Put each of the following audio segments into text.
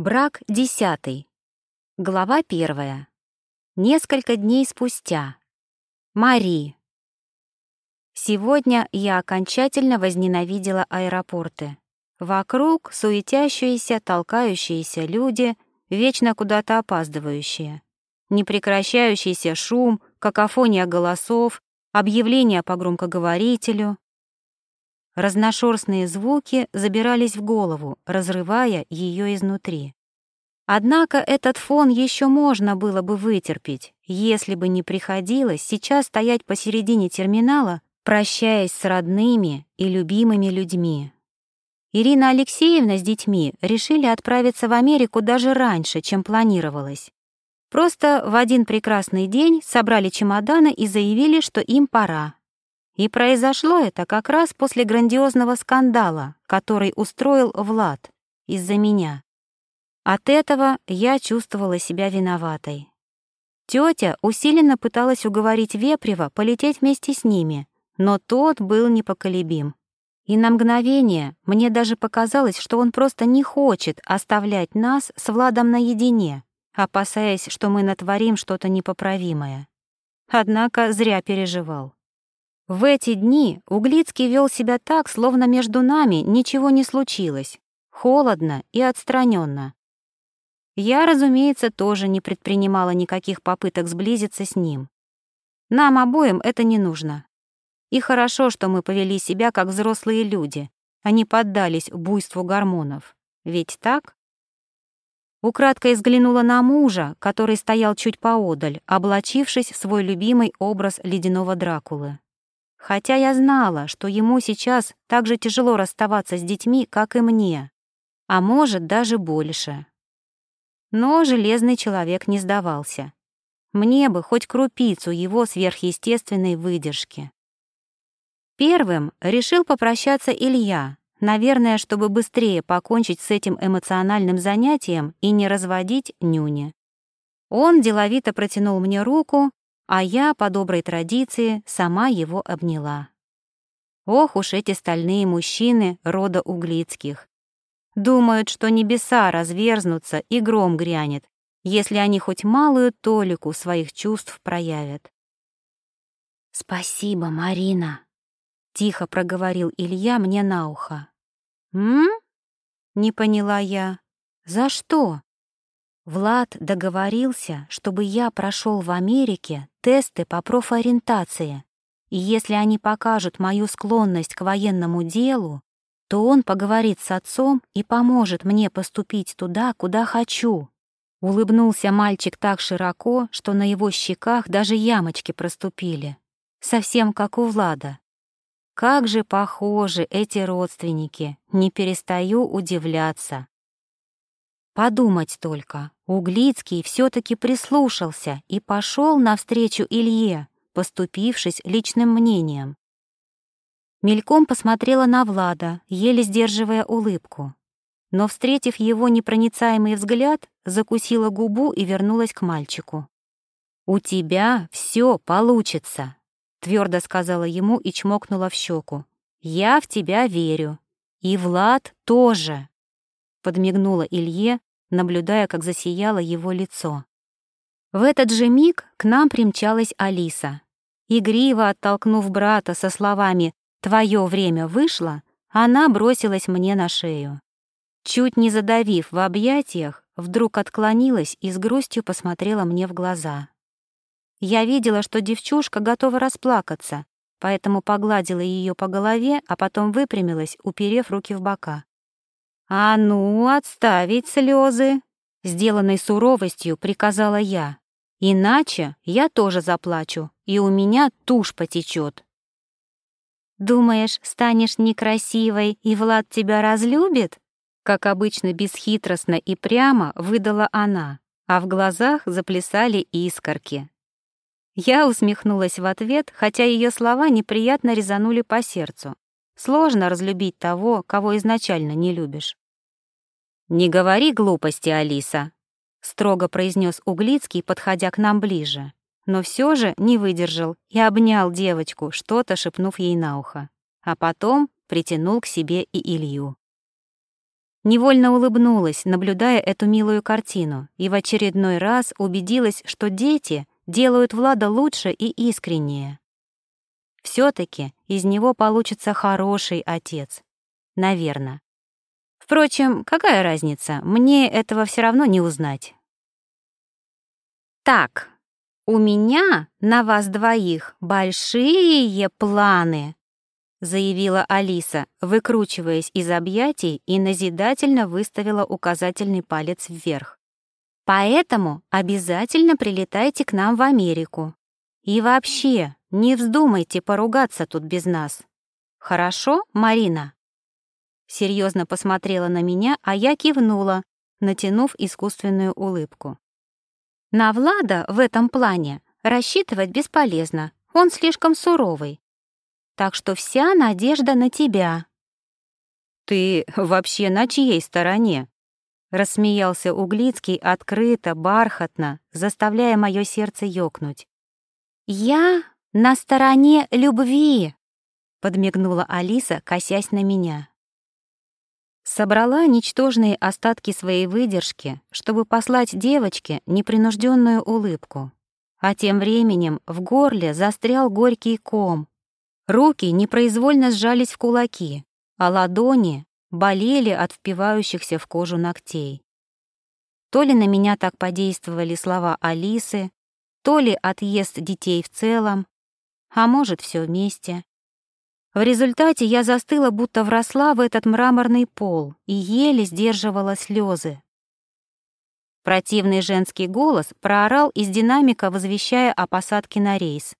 Брак десятый. Глава первая. Несколько дней спустя. Мари. Сегодня я окончательно возненавидела аэропорты. Вокруг суетящиеся, толкающиеся люди, вечно куда-то опаздывающие. Непрекращающийся шум, какофония голосов, объявления по громкоговорителю. Разношерстные звуки забирались в голову, разрывая ее изнутри. Однако этот фон еще можно было бы вытерпеть, если бы не приходилось сейчас стоять посередине терминала, прощаясь с родными и любимыми людьми. Ирина Алексеевна с детьми решили отправиться в Америку даже раньше, чем планировалось. Просто в один прекрасный день собрали чемоданы и заявили, что им пора. И произошло это как раз после грандиозного скандала, который устроил Влад из-за меня. От этого я чувствовала себя виноватой. Тетя усиленно пыталась уговорить Вепрева полететь вместе с ними, но тот был непоколебим. И на мгновение мне даже показалось, что он просто не хочет оставлять нас с Владом наедине, опасаясь, что мы натворим что-то непоправимое. Однако зря переживал. В эти дни Углицкий вел себя так, словно между нами ничего не случилось, холодно и отстраненно. Я, разумеется, тоже не предпринимала никаких попыток сблизиться с ним. Нам обоим это не нужно. И хорошо, что мы повели себя как взрослые люди, а не поддались буйству гормонов. Ведь так? Украдкой взглянула на мужа, который стоял чуть поодаль, облачившись в свой любимый образ ледяного Дракулы. Хотя я знала, что ему сейчас так же тяжело расставаться с детьми, как и мне, а может, даже больше. Но железный человек не сдавался. Мне бы хоть крупицу его сверхъестественной выдержки. Первым решил попрощаться Илья, наверное, чтобы быстрее покончить с этим эмоциональным занятием и не разводить нюни. Он деловито протянул мне руку, а я, по доброй традиции, сама его обняла. Ох уж эти стальные мужчины рода Углицких. Думают, что небеса разверзнутся и гром грянет, если они хоть малую толику своих чувств проявят. «Спасибо, Марина», — тихо проговорил Илья мне на ухо. «М?» — не поняла я. «За что?» Влад договорился, чтобы я прошел в Америке тесты по профориентации, и если они покажут мою склонность к военному делу, то он поговорит с отцом и поможет мне поступить туда, куда хочу. Улыбнулся мальчик так широко, что на его щеках даже ямочки проступили. Совсем как у Влада. Как же похожи эти родственники, не перестаю удивляться. Подумать только, Углицкий все-таки прислушался и пошел навстречу Илье, поступившись личным мнением. Мельком посмотрела на Влада, еле сдерживая улыбку. Но, встретив его непроницаемый взгляд, закусила губу и вернулась к мальчику. «У тебя все получится», — твердо сказала ему и чмокнула в щеку. «Я в тебя верю. И Влад тоже» подмигнула Илье, наблюдая, как засияло его лицо. В этот же миг к нам примчалась Алиса. Игриво оттолкнув брата со словами «Твое время вышло», она бросилась мне на шею. Чуть не задавив в объятиях, вдруг отклонилась и с грустью посмотрела мне в глаза. Я видела, что девчушка готова расплакаться, поэтому погладила ее по голове, а потом выпрямилась, уперев руки в бока. «А ну, отставить слезы!» Сделанной суровостью приказала я. «Иначе я тоже заплачу, и у меня тушь потечет. «Думаешь, станешь некрасивой, и Влад тебя разлюбит?» Как обычно, бесхитростно и прямо выдала она, а в глазах заплясали искорки. Я усмехнулась в ответ, хотя ее слова неприятно резанули по сердцу. Сложно разлюбить того, кого изначально не любишь. «Не говори глупости, Алиса», — строго произнес Углицкий, подходя к нам ближе, но все же не выдержал и обнял девочку, что-то шепнув ей на ухо, а потом притянул к себе и Илью. Невольно улыбнулась, наблюдая эту милую картину, и в очередной раз убедилась, что дети делают Влада лучше и искреннее. все таки из него получится хороший отец. Наверное. Впрочем, какая разница, мне этого все равно не узнать. Так, у меня на вас двоих большие планы, заявила Алиса, выкручиваясь из объятий и назидательно выставила указательный палец вверх. Поэтому обязательно прилетайте к нам в Америку. И вообще, не вздумайте поругаться тут без нас. Хорошо, Марина? Серьезно посмотрела на меня, а я кивнула, натянув искусственную улыбку. На Влада в этом плане рассчитывать бесполезно, он слишком суровый. Так что вся надежда на тебя. Ты вообще на чьей стороне? Рассмеялся Углицкий открыто, бархатно, заставляя мое сердце ёкнуть. «Я на стороне любви», — подмигнула Алиса, косясь на меня. Собрала ничтожные остатки своей выдержки, чтобы послать девочке непринужденную улыбку. А тем временем в горле застрял горький ком. Руки непроизвольно сжались в кулаки, а ладони болели от впивающихся в кожу ногтей. То ли на меня так подействовали слова Алисы, то ли отъезд детей в целом, а может, все вместе. В результате я застыла, будто вросла в этот мраморный пол и еле сдерживала слезы. Противный женский голос проорал из динамика, возвещая о посадке на рейс,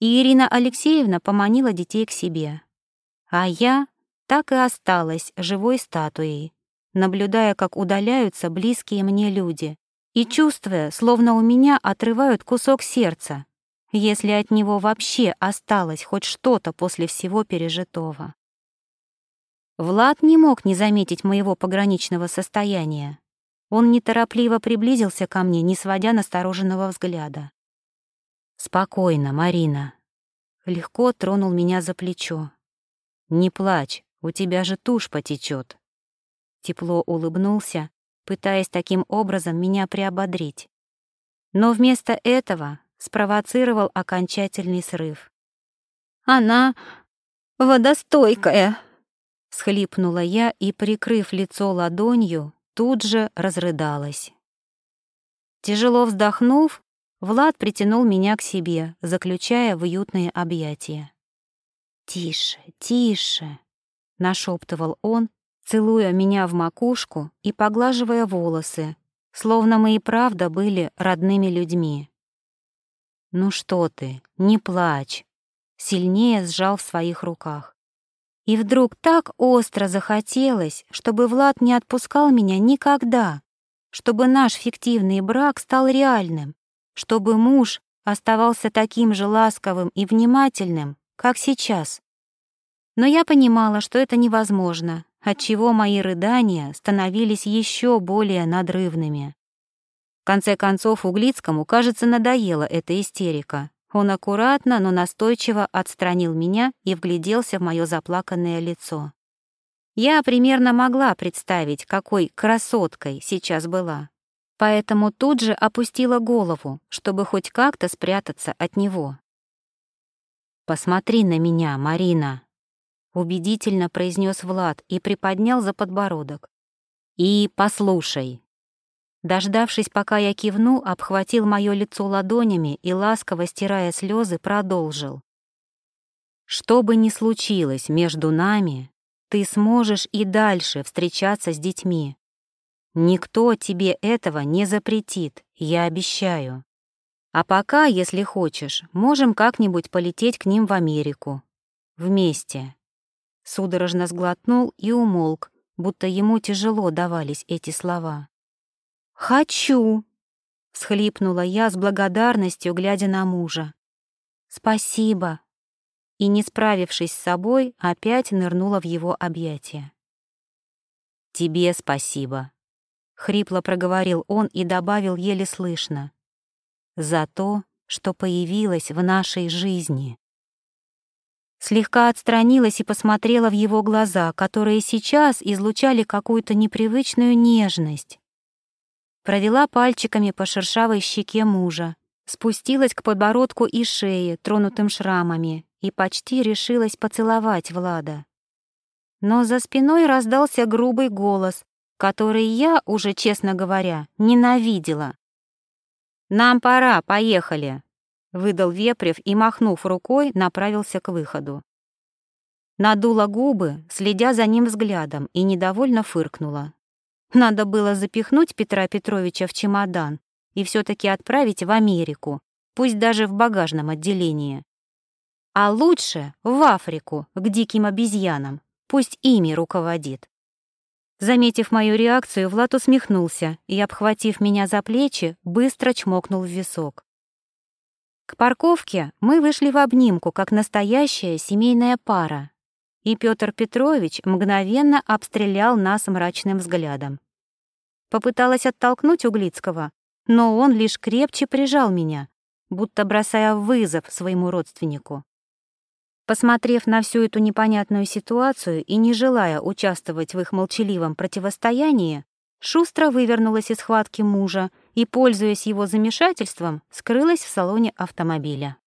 и Ирина Алексеевна поманила детей к себе. А я так и осталась живой статуей, наблюдая, как удаляются близкие мне люди, и чувствуя, словно у меня отрывают кусок сердца, если от него вообще осталось хоть что-то после всего пережитого. Влад не мог не заметить моего пограничного состояния. Он неторопливо приблизился ко мне, не сводя настороженного взгляда. «Спокойно, Марина». Легко тронул меня за плечо. «Не плачь, у тебя же тушь потечет. Тепло улыбнулся, пытаясь таким образом меня приободрить. Но вместо этого спровоцировал окончательный срыв. «Она водостойкая!» — схлипнула я и, прикрыв лицо ладонью, тут же разрыдалась. Тяжело вздохнув, Влад притянул меня к себе, заключая в уютные объятия. «Тише, тише!» — нашептывал он, целуя меня в макушку и поглаживая волосы, словно мы и правда были родными людьми. «Ну что ты, не плачь!» Сильнее сжал в своих руках. И вдруг так остро захотелось, чтобы Влад не отпускал меня никогда, чтобы наш фиктивный брак стал реальным, чтобы муж оставался таким же ласковым и внимательным, как сейчас. Но я понимала, что это невозможно, отчего мои рыдания становились еще более надрывными. Конце концов, Углицкому, кажется, надоела эта истерика. Он аккуратно, но настойчиво отстранил меня и вгляделся в мое заплаканное лицо. Я примерно могла представить, какой красоткой сейчас была. Поэтому тут же опустила голову, чтобы хоть как-то спрятаться от него. «Посмотри на меня, Марина», — убедительно произнес Влад и приподнял за подбородок. «И послушай, Дождавшись, пока я кивну, обхватил мое лицо ладонями и, ласково стирая слезы, продолжил. «Что бы ни случилось между нами, ты сможешь и дальше встречаться с детьми. Никто тебе этого не запретит, я обещаю. А пока, если хочешь, можем как-нибудь полететь к ним в Америку. Вместе». Судорожно сглотнул и умолк, будто ему тяжело давались эти слова. «Хочу!» — схлипнула я с благодарностью, глядя на мужа. «Спасибо!» И, не справившись с собой, опять нырнула в его объятия. «Тебе спасибо!» — хрипло проговорил он и добавил еле слышно. «За то, что появилась в нашей жизни». Слегка отстранилась и посмотрела в его глаза, которые сейчас излучали какую-то непривычную нежность. Провела пальчиками по шершавой щеке мужа, спустилась к подбородку и шее, тронутым шрамами, и почти решилась поцеловать Влада. Но за спиной раздался грубый голос, который я, уже честно говоря, ненавидела. «Нам пора, поехали!» — выдал Вепрев и, махнув рукой, направился к выходу. Надула губы, следя за ним взглядом, и недовольно фыркнула. Надо было запихнуть Петра Петровича в чемодан и все таки отправить в Америку, пусть даже в багажном отделении. А лучше в Африку, к диким обезьянам, пусть ими руководит. Заметив мою реакцию, Влад усмехнулся и, обхватив меня за плечи, быстро чмокнул в висок. К парковке мы вышли в обнимку, как настоящая семейная пара, и Петр Петрович мгновенно обстрелял нас мрачным взглядом. Попыталась оттолкнуть Углицкого, но он лишь крепче прижал меня, будто бросая вызов своему родственнику. Посмотрев на всю эту непонятную ситуацию и не желая участвовать в их молчаливом противостоянии, шустро вывернулась из схватки мужа и, пользуясь его замешательством, скрылась в салоне автомобиля.